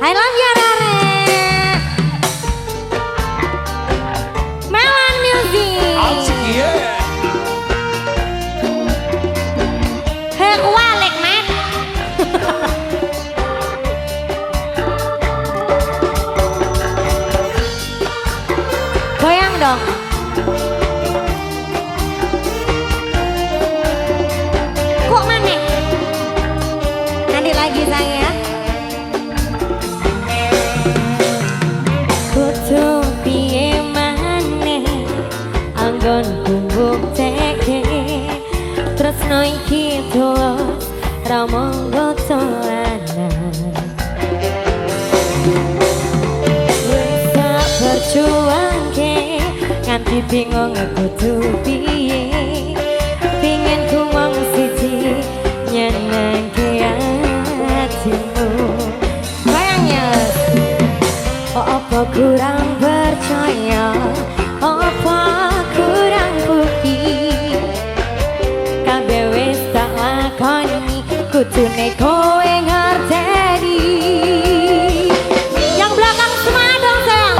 I love you Rare Melon Music Out here Hương qua lệch mát. Goyang dong No iki tulus Ramong goto Bisa berjuang ke Nganti bingung kutu piye Pingin ku mong siji Nyeneng apa kurang kutune kowe ngerteni yang belakang semua dong sayang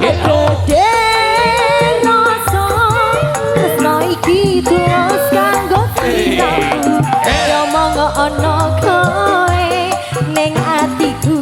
Gede rasa tresno iki terus kanggo siramu yo monggo ana kowe ning atiku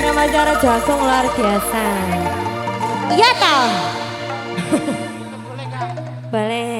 Nama cara jagung luar biasa. Iya toh? Boleh.